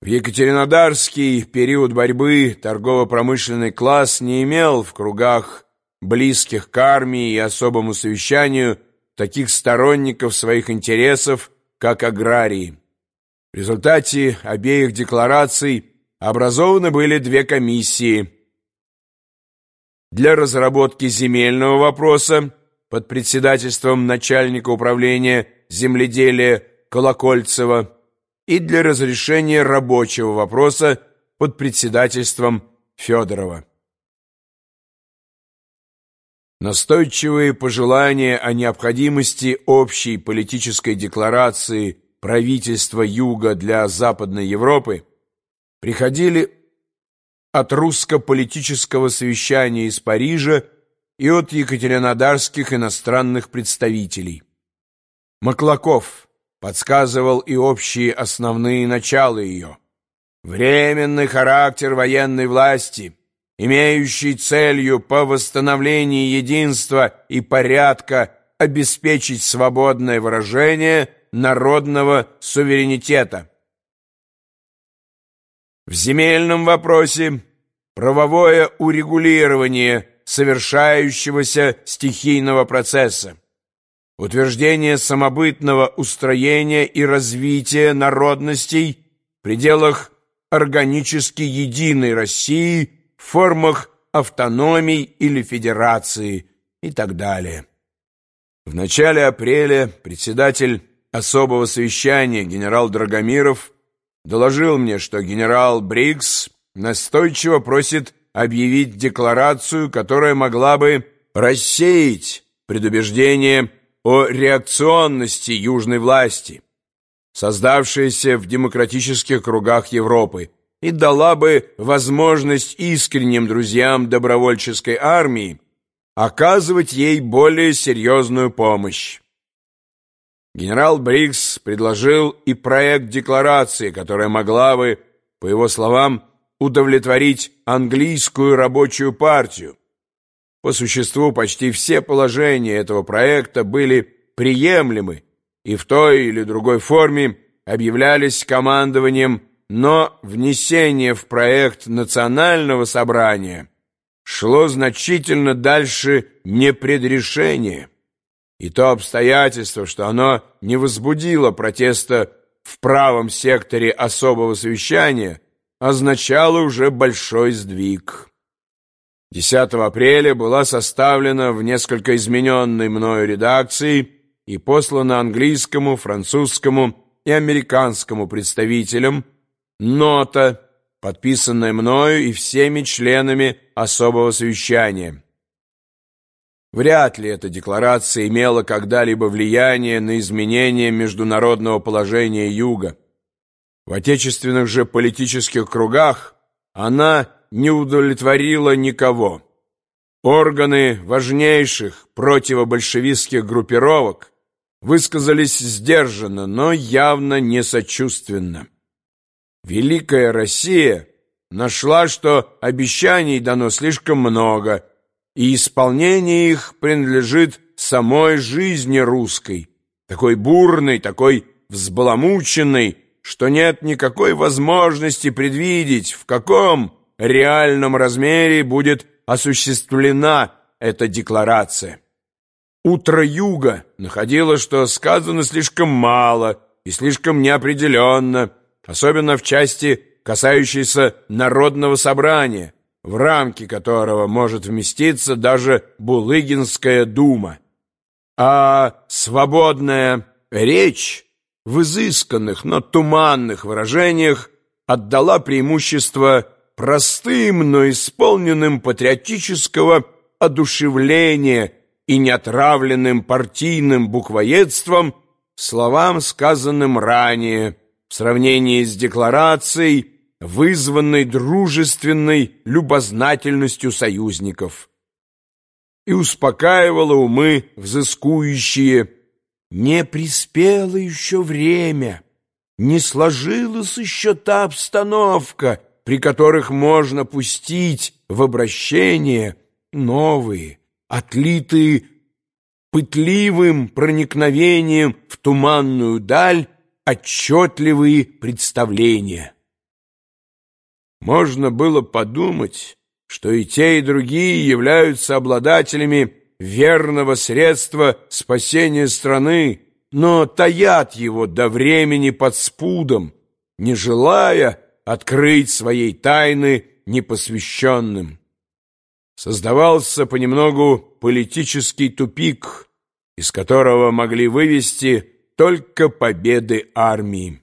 В Екатеринодарский период борьбы торгово-промышленный класс не имел в кругах близких к армии и особому совещанию таких сторонников своих интересов, как аграрии. В результате обеих деклараций образованы были две комиссии для разработки земельного вопроса под председательством начальника управления земледелия Колокольцева и для разрешения рабочего вопроса под председательством Федорова. Настойчивые пожелания о необходимости общей политической декларации правительства Юга для Западной Европы приходили от русско-политического совещания из Парижа и от екатеринодарских иностранных представителей. Маклаков подсказывал и общие основные начала ее. Временный характер военной власти, имеющий целью по восстановлению единства и порядка обеспечить свободное выражение народного суверенитета. В земельном вопросе правовое урегулирование совершающегося стихийного процесса утверждение самобытного устроения и развития народностей в пределах органически единой России в формах автономий или федерации и так далее. В начале апреля председатель особого совещания генерал Драгомиров доложил мне, что генерал Брикс настойчиво просит объявить декларацию, которая могла бы рассеять предубеждение о реакционности южной власти, создавшейся в демократических кругах Европы, и дала бы возможность искренним друзьям добровольческой армии оказывать ей более серьезную помощь. Генерал Брикс предложил и проект декларации, которая могла бы, по его словам, удовлетворить английскую рабочую партию, по существу почти все положения этого проекта были приемлемы и в той или другой форме объявлялись командованием, но внесение в проект национального собрания шло значительно дальше непредрешения. И то обстоятельство, что оно не возбудило протеста в правом секторе особого совещания, означало уже большой сдвиг. 10 апреля была составлена в несколько измененной мною редакции и послана английскому, французскому и американскому представителям нота, подписанная мною и всеми членами особого совещания. Вряд ли эта декларация имела когда-либо влияние на изменение международного положения Юга. В отечественных же политических кругах она не удовлетворила никого. Органы важнейших противобольшевистских группировок высказались сдержанно, но явно не сочувственно. Великая Россия нашла, что обещаний дано слишком много, и исполнение их принадлежит самой жизни русской, такой бурной, такой взбаламученной, что нет никакой возможности предвидеть, в каком реальном размере будет осуществлена эта декларация. Утро Юга находило, что сказано слишком мало и слишком неопределенно, особенно в части, касающейся народного собрания, в рамки которого может вместиться даже Булыгинская дума. А свободная речь в изысканных, но туманных выражениях отдала преимущество простым, но исполненным патриотического одушевления и неотравленным партийным буквоедством словам, сказанным ранее, в сравнении с декларацией, вызванной дружественной любознательностью союзников. И успокаивала умы взыскующие «Не приспело еще время, не сложилась еще та обстановка», при которых можно пустить в обращение новые, отлитые пытливым проникновением в туманную даль отчетливые представления. можно было подумать, что и те, и другие являются обладателями верного средства спасения страны, но таят его до времени под спудом, не желая открыть своей тайны непосвященным. Создавался понемногу политический тупик, из которого могли вывести только победы армии.